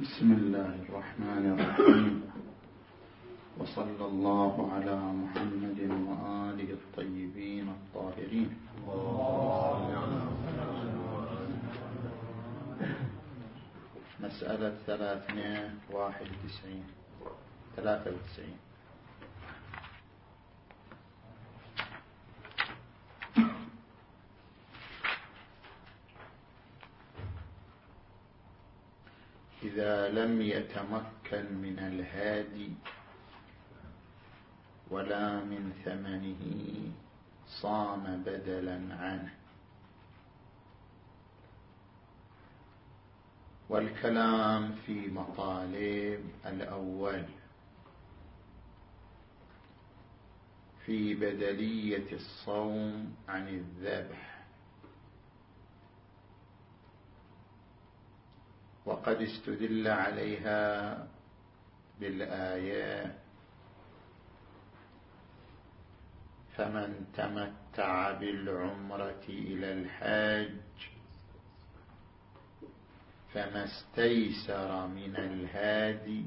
بسم الله الرحمن الرحيم. وصلى الله على محمد وآله الطيبين الطاهرين. مسألة ثلاثمائة واحد وتسعين. ثلاثة وتسعين. لم يتمكن من الهادي ولا من ثمنه صام بدلا عنه. والكلام في مطالب الأول في بدلية الصوم عن الذبح. وقد استدل عليها بالآية. فمن تمتع بالعمرة إلى الحج فما استيسر من الهادي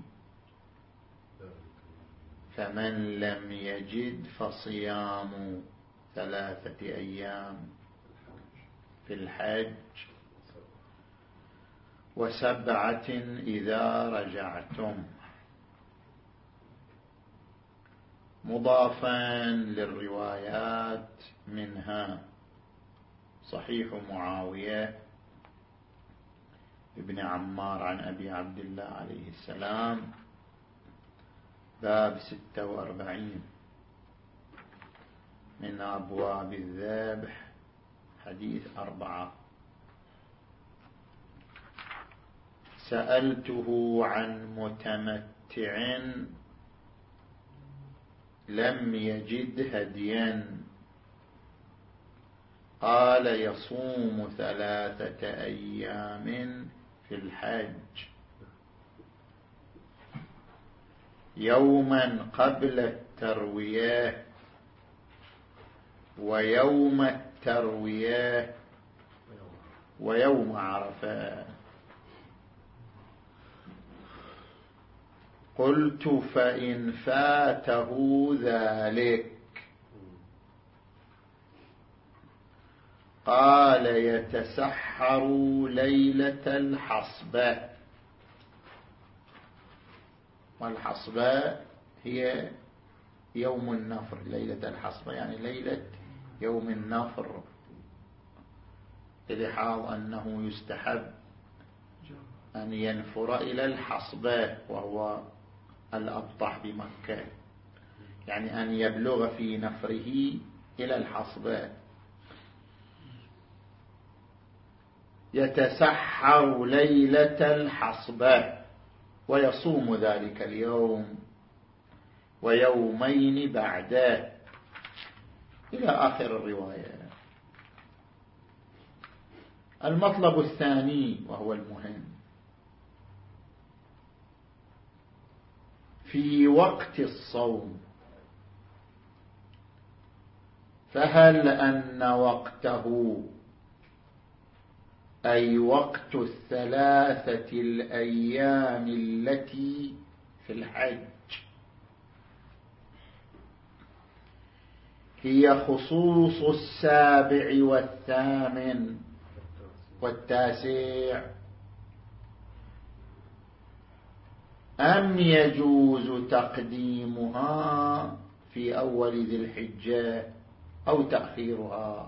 فمن لم يجد فصيام ثلاثة أيام في الحج وسبعة إذا رجعتم. مضافا للروايات منها. صحيح معاوية ابن عمار عن أبي عبد الله عليه السلام. باب ستة وأربعين. من أبواب الذبح. حديث أربعة. سألته عن متمتع لم يجد هديا. قال يصوم ثلاثة أيام في الحج. يوما قبل التروية ويوم التروية ويوم عرفات قلت فإن فاته ذلك. قال يتسحر ليلة الحصبة والحصبة هي يوم النفر ليلة الحصبة يعني ليلة يوم النفر. لحاظ أنه يستحب أن ينفر إلى الحصبة وهو الأبطح بمكة. يعني أن يبلغ في نفره إلى الحصبة. يتسحر ليلة الحصبة. ويصوم ذلك اليوم. ويومين بعده إلى آخر الرواية. المطلب الثاني وهو المهم. في وقت الصوم. فهل أن وقته أي وقت الثلاثة الأيام التي في الحج هي خصوص السابع والثامن والتاسع أم يجوز تقديمها في أول ذي الحجة أو تأخيرها؟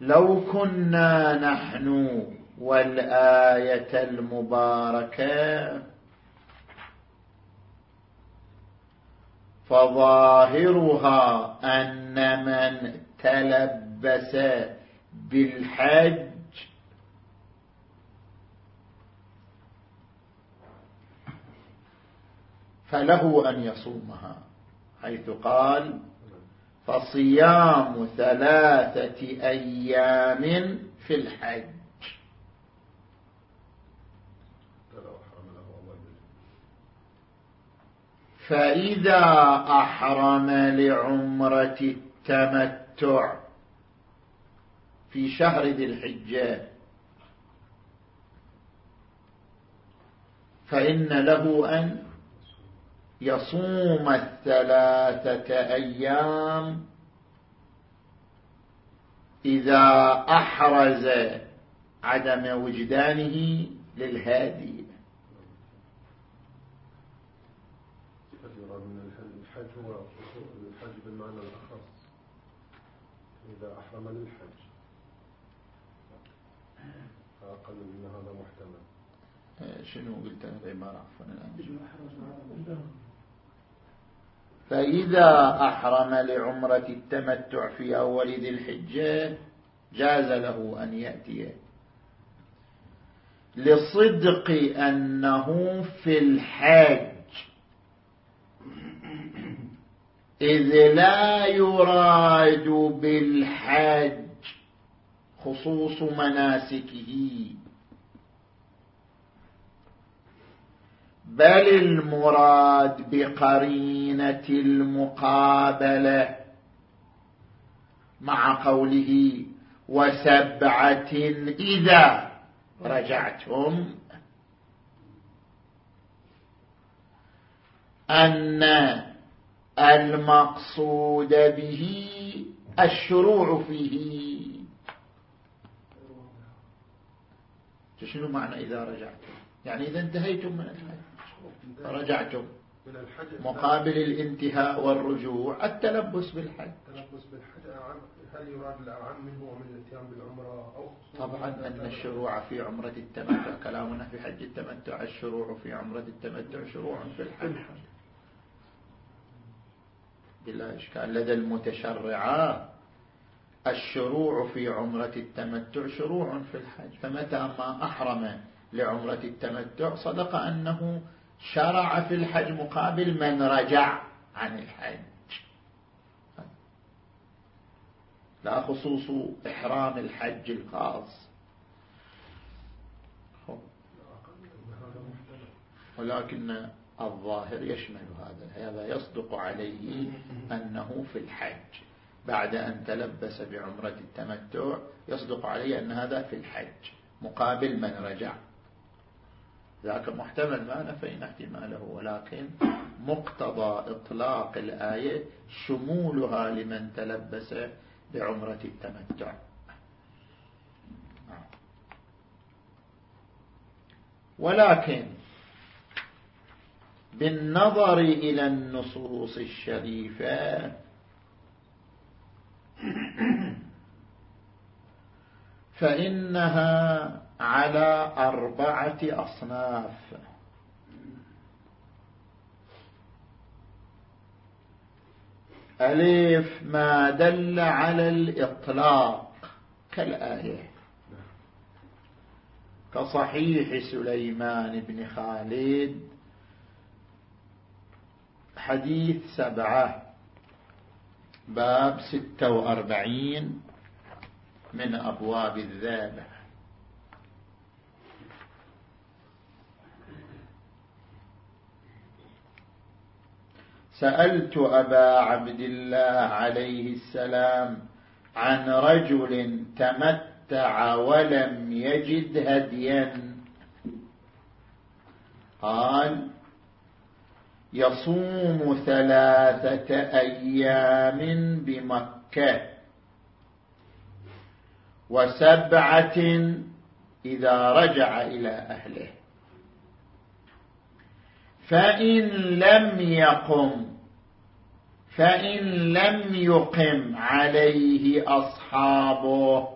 لو كنا نحن والآية المباركة فظاهرها أن من تلبس بالحج. فله أن يصومها حيث قال فصيام ثلاثة أيام في الحج. فإذا أحرم لعمرة التمتع في شهر ذي الحجة. فإن له أن يصوم الثلاثة أيام إذا أحرز عدم وجدانه للهادي. الحج هو الحج بالمعنى الأخص إذا أحرم للحج. فأقل من هذا محتمل. شنو قلت أنا؟ العبارة عفوا الآن فإذا أحرم لعمرة التمتع في أول ذي الحجة جاز له أن يأتي. لصدق أنه في الحج إذ لا يراد بالحج خصوص مناسكه. بل المراد بقرينة المقابلة مع قوله وسبعة إذا رجعتم. أن المقصود به الشروع فيه. شنو معنى إذا رجعتم؟ يعني إذا انتهيتم من الحج. فرجعتم مقابل الانتهاء والرجوع التلبس بالحج. التلبس بالحج هل يراد الأعم منه ومن الاتيان بالعمرة أو طبعا أن الشروع في عمرة التمتع كلامنا في حج التمتع الشروع في عمرة التمتع شروع في الحج. بلا إشكال. لدى المتشرعات الشروع في عمرة التمتع شروع في الحج فمتى ما أحرم لعمرة التمتع صدق أنه شرع في الحج مقابل من رجع عن الحج. لا خصوص إحرام الحج الخاص. ولكن الظاهر يشمل هذا هذا يصدق عليه أنه في الحج. بعد أن تلبس بعمرة التمتع يصدق عليه أن هذا في الحج مقابل من رجع. ذاك محتمل ما نفينا احتماله ولكن مقتضى إطلاق الآية شمولها لمن تلبس بعمرة التمتع. ولكن بالنظر إلى النصوص الشريفة فإنها على أربعة أصناف. ألف ما دل على الإطلاق كالآية. كصحيح سليمان بن خالد حديث سبعة. باب ستة وأربعين من أبواب الذابح سألت أبا عبد الله عليه السلام عن رجل تمتع ولم يجد هديا. قال يصوم ثلاثة أيام بمكة. وسبعة إذا رجع إلى أهله. فإن لم يقم فإن لم يقم عليه أصحابه.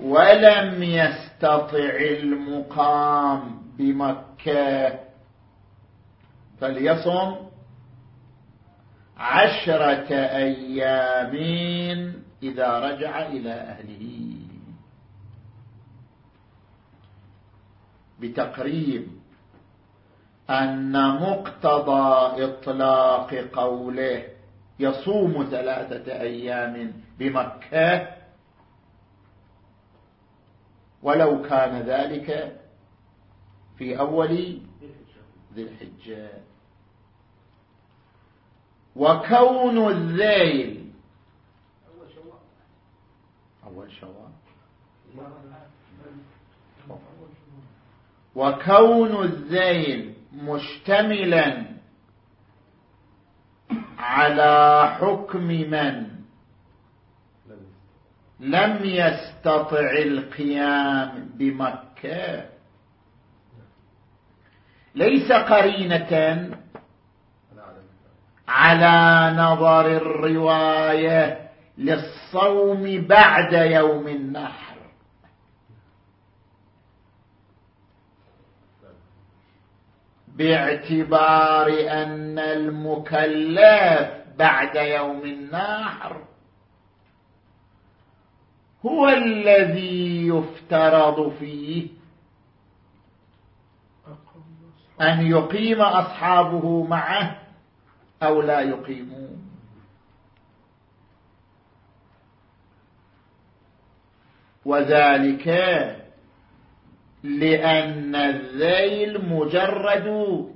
ولم يستطع المقام بمكة. فليصم عشرة أيام إذا رجع إلى أهله. بتقريب أن مقتضى إطلاق قوله يصوم ثلاثة أيام بمكة ولو كان ذلك في أول ذي الحجة. وكون الذيل. أول شوال وكون الذيل مشتملا على حكم من؟ لم يستطع القيام بمكة. ليس قرينة على نظر الرواية للصوم بعد يوم النحر. باعتبار أن المكلف بعد يوم النحر هو الذي يفترض فيه أن يقيم أصحابه معه أو لا يقيمون. وذلك لأن الذيل مجرد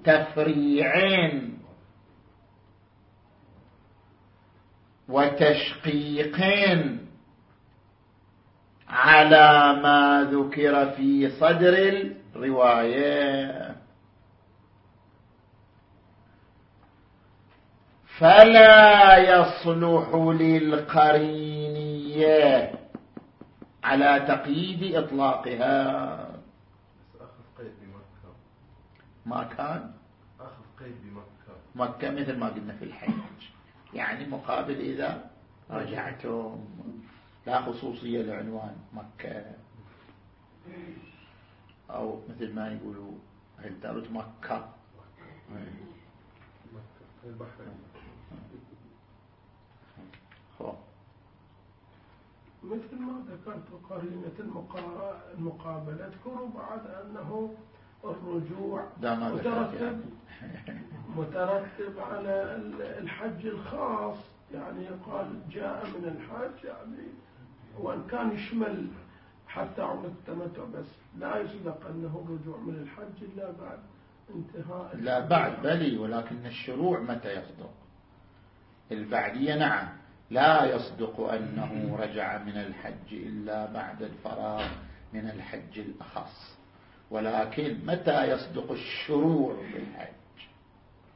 تفريع وتشقيق على ما ذكر في صدر الرواية. فلا يصلح للقرينية على تقييد إطلاقها. ما كان؟ أخذ قيد بمكة مكة مثل ما قلنا في الحج. يعني مقابل إذا رجعتم. لا خصوصية لعنوان مكة. أو مثل ما يقولوا هل دارت مكة؟ مثل ما ذكرت قرينة المقابلة اذكروا بعد أنه الرجوع مترتب مترتب على الحج الخاص. يعني قال جاء من الحج يعني وإن كان يشمل حتى عمر التمتع بس لا يصدق أنه الرجوع من الحج إلا بعد انتهاء لا بعد بلي ولكن الشروع متى يصدق؟ البعدية نعم. لا يصدق أنه رجع من الحج إلا بعد الفراغ من الحج الأخص. ولكن متى يصدق الشروع بالحج؟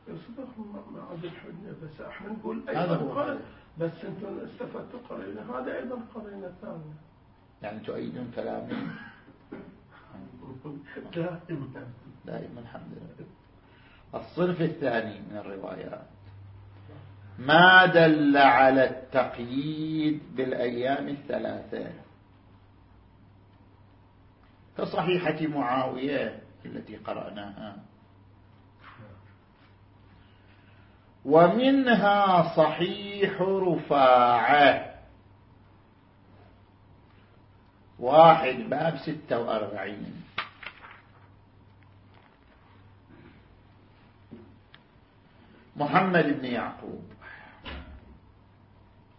يصدق مع الحجة بس إحنا نقول أيضا بس أنتم استفدتوا قرينة. هذا أيضا قرينة ثانية. يعني تؤيدون كلامي؟ دائما. دائما الحمد لله. الصنف الثاني من الروايات. ما دل على التقييد بالأيام الثلاثة. كصحيحة معاوية التي قرأناها. ومنها صحيح رفاعة. واحد باب ستة وأربعين. محمد بن يعقوب.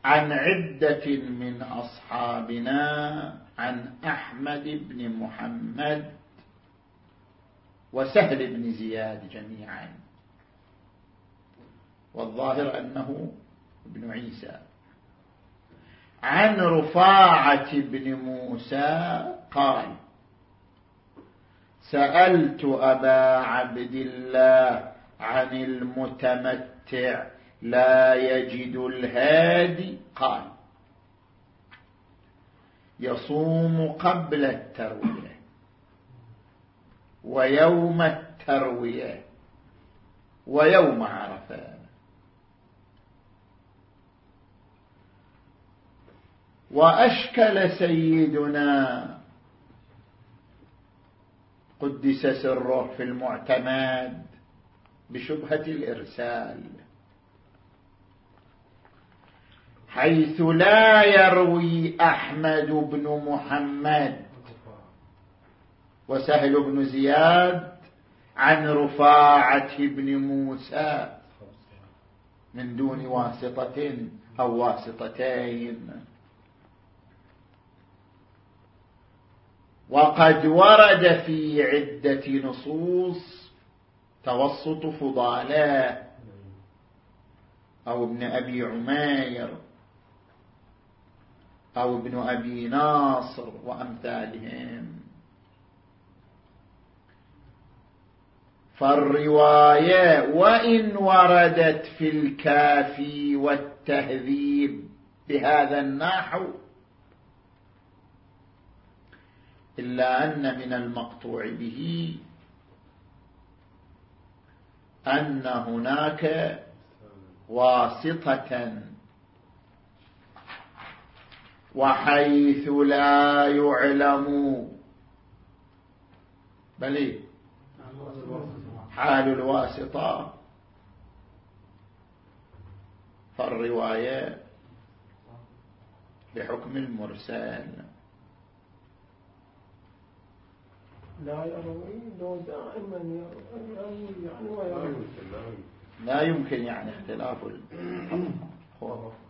عن عدة من أصحابنا عن أحمد بن محمد وسهل بن زياد جميعا. والظاهر أنه ابن عيسى. عن رفاعة بن موسى قال سألت أبا عبد الله عن المتمتع. لا يجد الهادي. قال يصوم قبل التروية ويوم التروية ويوم عرفة. وأشكل سيدنا قدس سره في المعتمد بشبهة الإرسال. حيث لا يروي أحمد بن محمد. وسهل بن زياد عن رفاعة بن موسى. من دون واسطة أو واسطتين. وقد ورد في عدة نصوص توسط فضالاء أو ابن أبي عمير أو ابن أبي ناصر وأمثالهم. فالرواية وإن وردت في الكافي والتهذيب بهذا النحو إلا أن من المقطوع به أن هناك واسطة وحيث لا يعلم. بل حال الواسطة. فالرواية بحكم المرسل. لا يروي لو دائما يروي يعني ويروي لا يمكن يعني اختلاف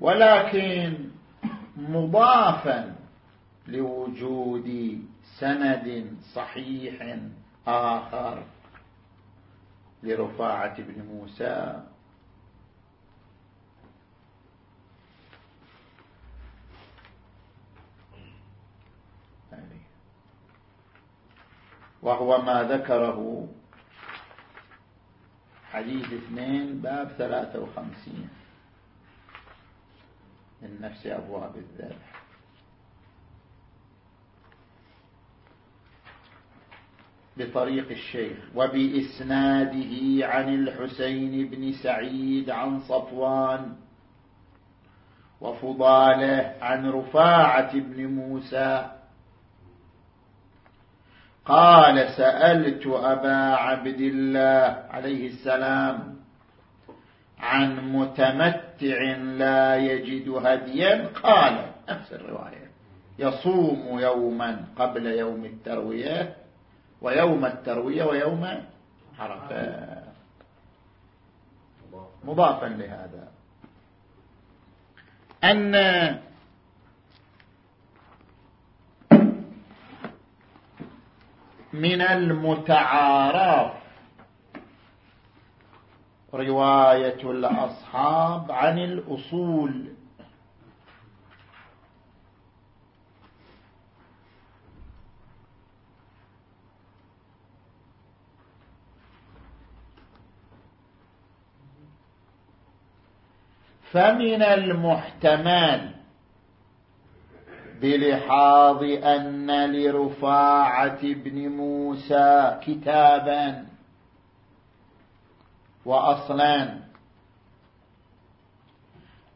ولكن مضافا لوجود سند صحيح آخر لرفاعة بن موسى. وهو ما ذكره حديث اثنين باب ثلاثة وخمسين. من نفس أبواب الذبح. بطريق الشيخ. وبإسناده عن الحسين بن سعيد عن صفوان وفضاله عن رفاعة بن موسى. قال سألت أبا عبد الله عليه السلام عن متمتع لا يجد هديا. قال نفس الرواية يصوم يوما قبل يوم التروية ويوم التروية ويوم عرفة مضافا لهذا أن من المتعارف رواية الأصحاب عن الأصول. فمن المحتمل بلحاظ أن لرفاعة بن موسى كتابا وأصلا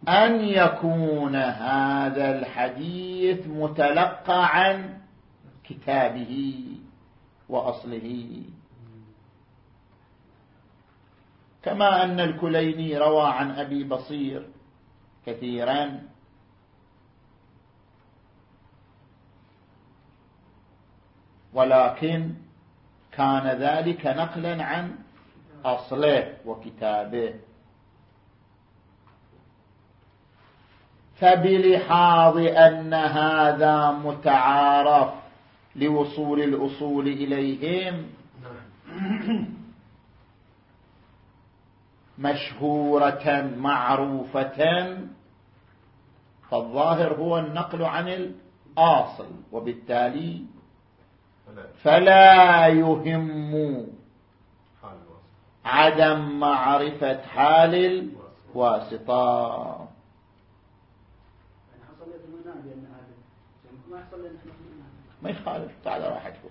أن يكون هذا الحديث متلقى عن كتابه وأصله. كما أن الكليني روى عن أبي بصير كثيرا. ولكن كان ذلك نقلا عن أصله وكتابه. فبلحاظ أن هذا متعارف لوصول الأصول إليهم. مشهورة معروفة. فالظاهر هو النقل عن الآصل وبالتالي فلا يهم عدم معرفة حال الواسطة. ما يخالف تعال راحتكم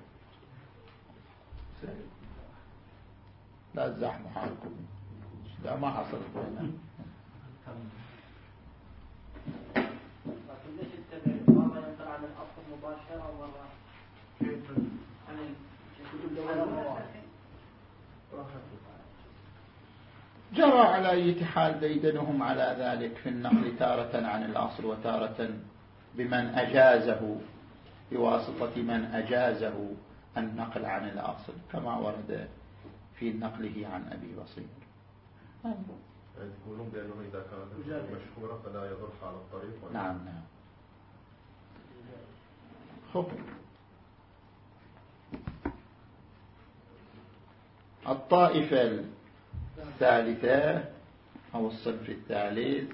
لا الزحمة حالكم. لا ما حصل. بيننا ليش التبع مرة ينقل عن الأصل مباشرة ومرة جرى على أي حال ديدنهم على ذلك في النقل تارة عن الأصل وتارة بمن أجازه بواسطة من أجازه النقل عن الأصل كما ورد في نقله عن أبي بصير. تقولون بأنه إذا كانت مشهورة فلا يضر على الطريق. نعم نعم. خب. الطائفة الثالثة أو الصنف الثالث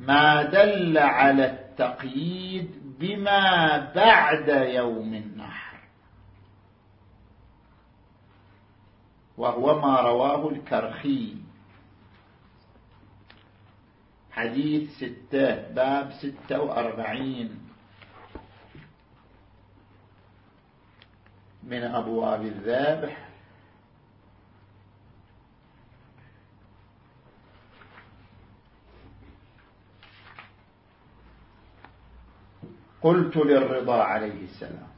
ما دل على التقييد بما بعد يوم النحر. وهو ما رواه الكرخي. حديث ستة باب ستة وأربعين. من أبواب الذابح قلت للرضا عليه السلام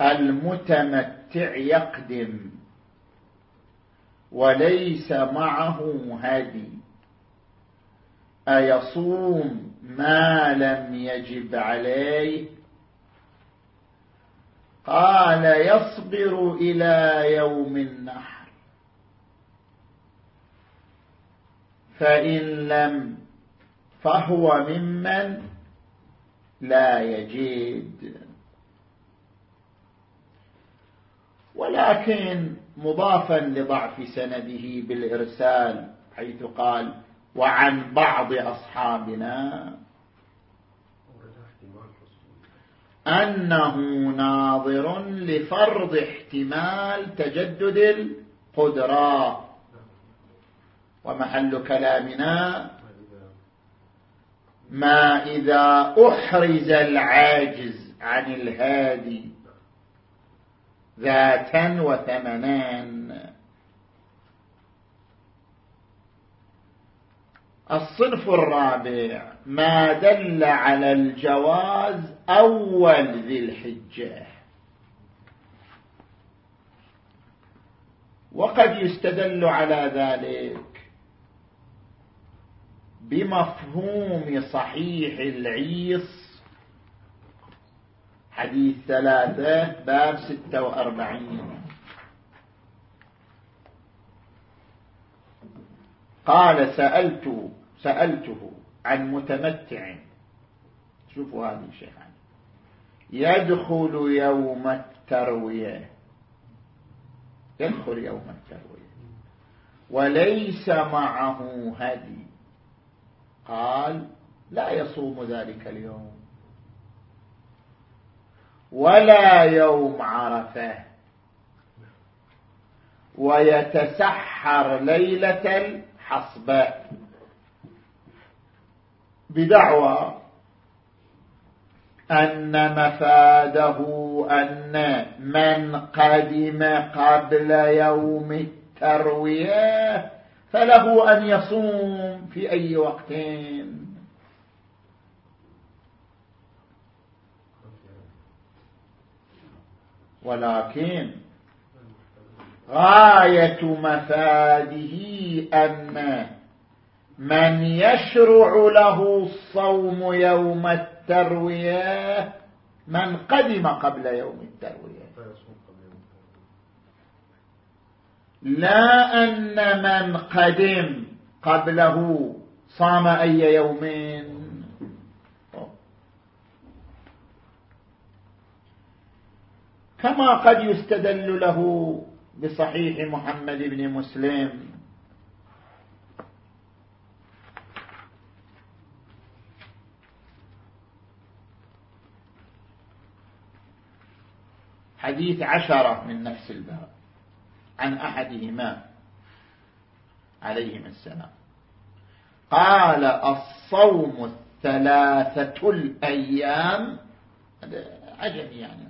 المتمتع يقدم وليس معه هدي أيصوم ما لم يجب عليه؟ قال يصبر إلى يوم النحر. فإن لم فهو ممن؟ لا يجد ولكن مضافا لضعف سنده بالإرسال حيث قال وعن بعض أصحابنا أنه ناظر لفرض احتمال تجدد القدرة. ومحل كلامنا ما إذا أحرز العاجز عن الهادي ذاتا وثمنان. الصنف الرابع ما دل على الجواز أول ذي الحجة. وقد يستدل على ذلك بمفهوم صحيح العيص حديث ثلاثة باب ستة وأربعين. قال سألت سألته عن متمتع. شوفوا هذه الشيء يدخل يوم التروية. يدخل يوم التروية. وليس معه هدي. قال لا يصوم ذلك اليوم. ولا يوم عرفة. ويتسحر ليلة الحصباء بدعوى أن مفاده أن من قدم قبل يوم التروية فله أن يصوم في أي وقت. ولكن غاية مفاده أن من يشرع له الصوم يوم التروية من قدم قبل يوم التروية. لا أن من قدم قبله صام أي يومين كما قد يستدل له بصحيح محمد بن مسلم. حديث عشرة من نفس الباب. عن أحدهما عليهما السلام. قال الصوم الثلاثة الأيام هذا عجبي يعني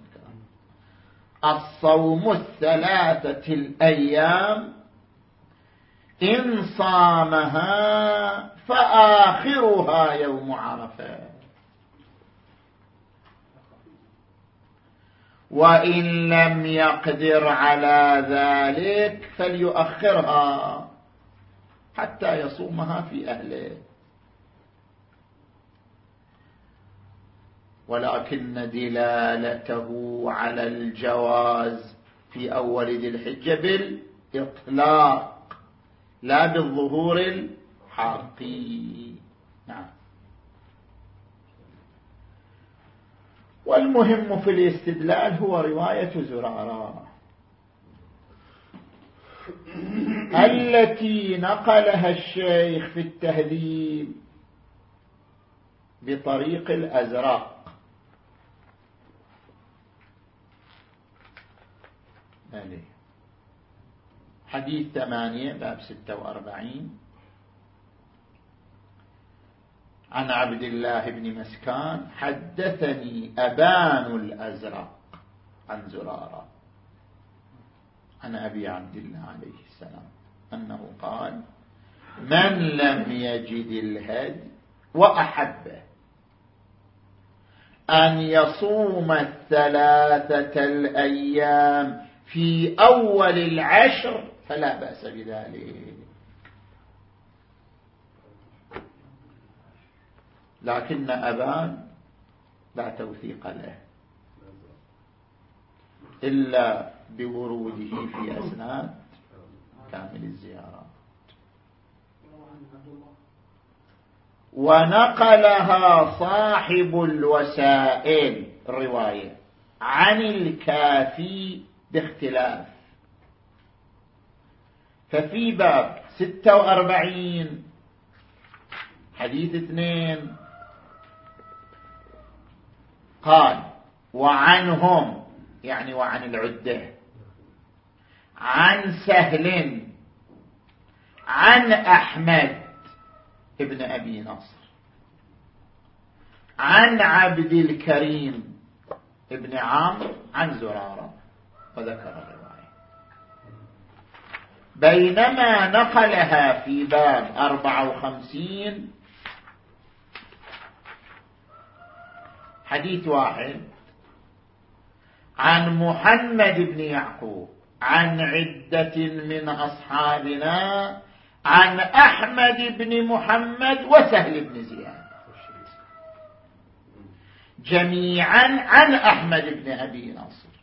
الصوم الثلاثة الأيام إن صامها فآخرها يوم عرفة. وإن لم يقدر على ذلك فليؤخرها حتى يصومها في أهله. ولكن دلالته على الجواز في أول ذي الحجة بالإطلاق لا بالظهور الحقي نعم والمهم في الاستدلال هو رواية زرارة. التي نقلها الشيخ في التهذيب بطريق الأزرق. حديث ثمانية باب ستة وأربعين. عن عبد الله بن مسكان حدثني أبان الأزرق عن زرارة عن أبي عبد الله عليه السلام أنه قال من لم يجد الهدي وأحبه أن يصوم الثلاثة الأيام في أول العشر فلا بأس بذلك. لكن أبان لا توثيق له. إلا بوروده في أسناد كامل الزيارات. ونقلها صاحب الوسائل الرواية عن الكافي باختلاف. ففي باب ستة وأربعين حديث اثنين قال وعنهم يعني وعن العدة. عن سهل عن أحمد ابن أبي نصر. عن عبد الكريم ابن عمرو عن زرارة. وذكر الرواية. بينما نقلها في باب 54 حديث واحد عن محمد بن يعقوب عن عدة من أصحابنا عن أحمد بن محمد وسهل بن زياد. جميعا عن أحمد بن أبي ناصر.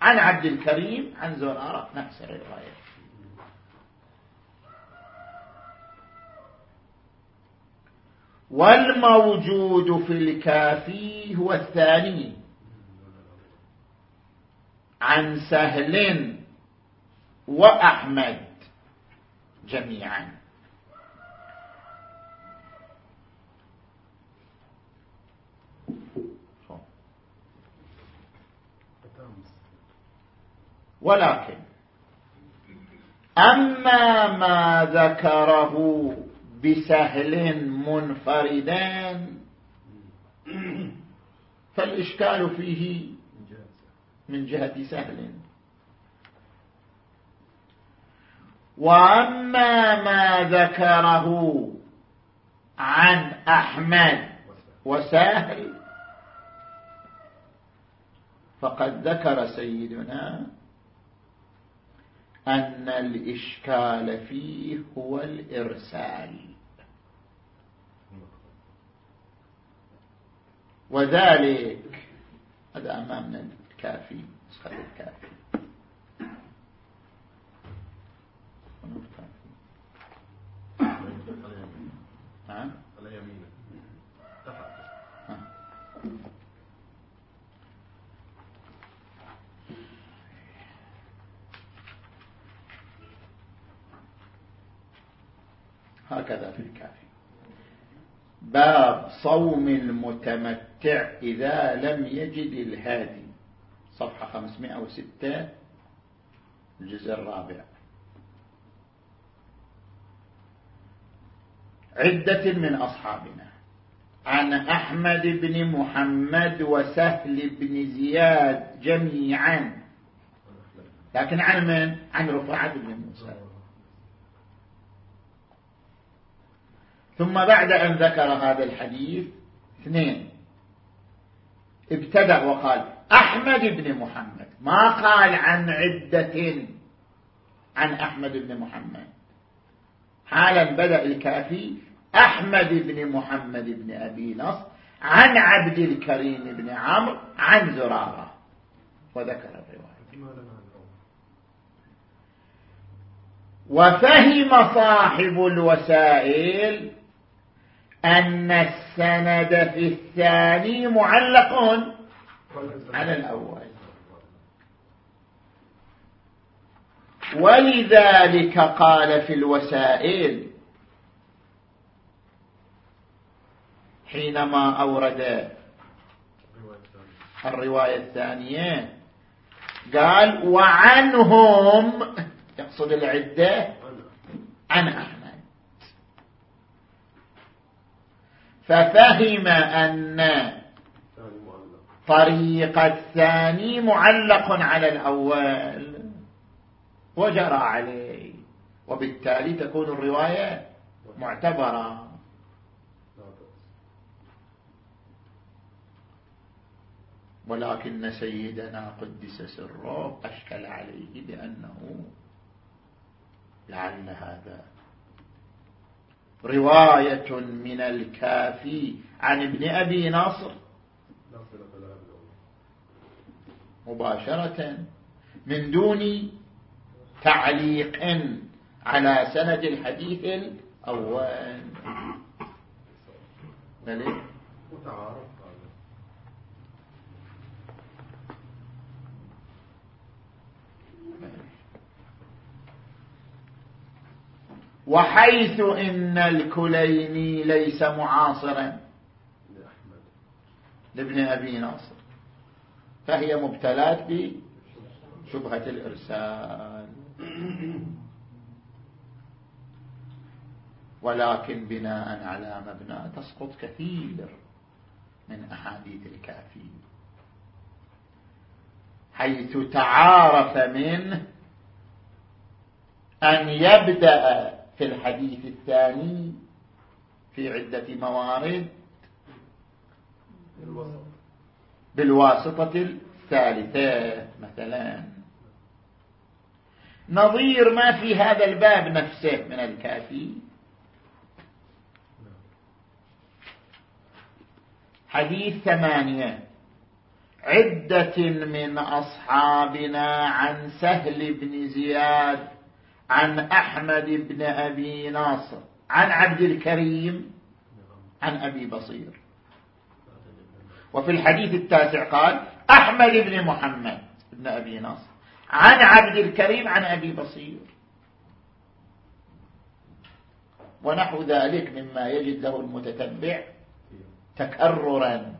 عن عبد الكريم عن زرارة نفس الرواية والموجود في الكافي هو الثاني. عن سهل وأحمد جميعا. ولكن أما ما ذكره بسهل منفردان فالإشكال فيه من جهة سهل. وأما ما ذكره عن أحمد وسهل فقد ذكر سيدنا أن الإشكال فيه هو الإرسال. وذلك هذا أمامنا الكافي نسخة الكافي. نعم. على هكذا في الكافي. باب صوم المتمتع إذا لم يجد الهادي. صفحة 506 الجزء الرابع. عدة من أصحابنا عن أحمد بن محمد وسهل بن زياد جميعا. لكن عن من؟ عن رفاعة بن موسى. ثم بعد أن ذكر هذا الحديث اثنين. ابتدأ وقال أحمد بن محمد. ما قال عن عدة عن أحمد بن محمد. حالا بدأ الكافي أحمد بن محمد بن أبي نصر عن عبد الكريم بن عمرو عن زرارة. وذكر الرواية. وفهم صاحب الوسائل أن السند في الثاني معلق على الأول. ولذلك قال في الوسائل حينما أورد الرواية الثانية قال وعنهم يقصد العدة عن أحمد ففهم أن طريق الثاني معلق على الأول. وجرى عليه. وبالتالي تكون الرواية معتبرة. ولكن سيدنا قدس سره أشكل عليه بأنه لعل هذا رواية من الكافي عن ابن أبي نصر. مباشرة. من دون تعليق على سند الحديث الأول. متعارف. وحيث إن الكليني ليس معاصرا. لابن أبي ناصر. فهي مبتلات بشبهة الإرسال. ولكن بناء على مبنى تسقط كثير من أحاديث الكافي حيث تعارف منه أن يبدأ في الحديث الثاني في عدة موارد بالواسطة الثالثة مثلا. نظير ما في هذا الباب نفسه من الكافي. حديث ثمانية. عدة من أصحابنا عن سهل بن زياد عن أحمد بن أبي ناصر عن عبد الكريم عن أبي بصير. وفي الحديث التاسع قال أحمد بن محمد بن أبي ناصر عن عبد الكريم عن أبي بصير. ونحو ذلك مما يجد له المتتبع تكررا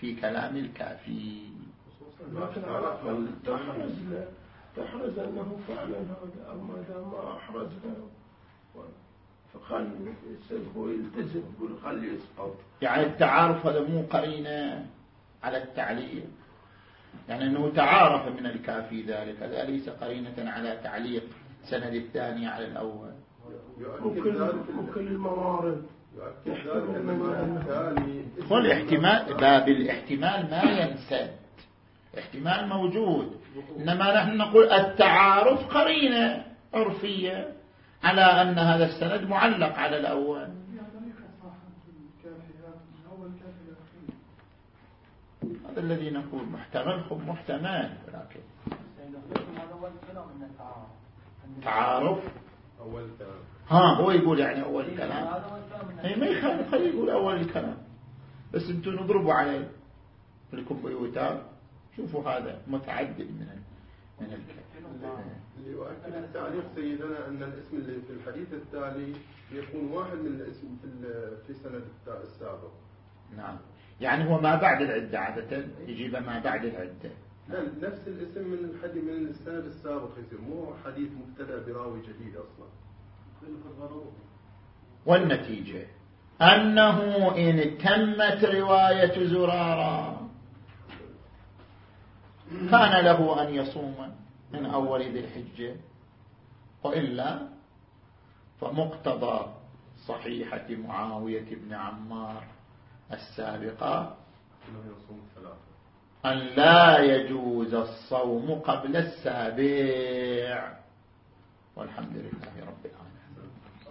في كلام الكافي. تحرز أنه فعلا هذا أو ما دام ما أحرز له فخل هو يلتزم يقول خلي يسقط. يعني التعارف هذا مو قرينة على التعليق. يعني أنه تعارف من الكافي ذلك هذا ليس قرينة على تعليق سند الثاني على الأول. ممكن الموارد. والاحتمال باب الاحتمال ما ينسد احتمال موجود إنما نحن نقول التعارف قرينة عرفية على أن هذا السند معلق على الأول. هذا الذي نقول محتمل خب محتمل ولكن تعارف. أول ها هو يقول يعني أول الكلام هي ما يخالف خليه يقول أول الكلام بس أنتم نضربوا عليه. لكم بيوتات شوفوا هذا متعدد من من اللي يؤكد التعليق سيدنا أن الاسم اللي في الحديث التالي يكون واحد من الاسم في في سند السابق. نعم. يعني هو ما بعد العدة عادة يجيب ما بعد العدة. لا نفس الاسم من الحديث من السند السابق يصير مو حديث مبتدأ براوي جديد أصلا. والنتيجة أنه إن تمت رواية زرارة كان له أن يصوم من أول ذي الحجة. وإلا فمقتضى صحيحة معاوية بن عمار السابقة أن لا يجوز الصوم قبل السابع. والحمد لله رب العالمين.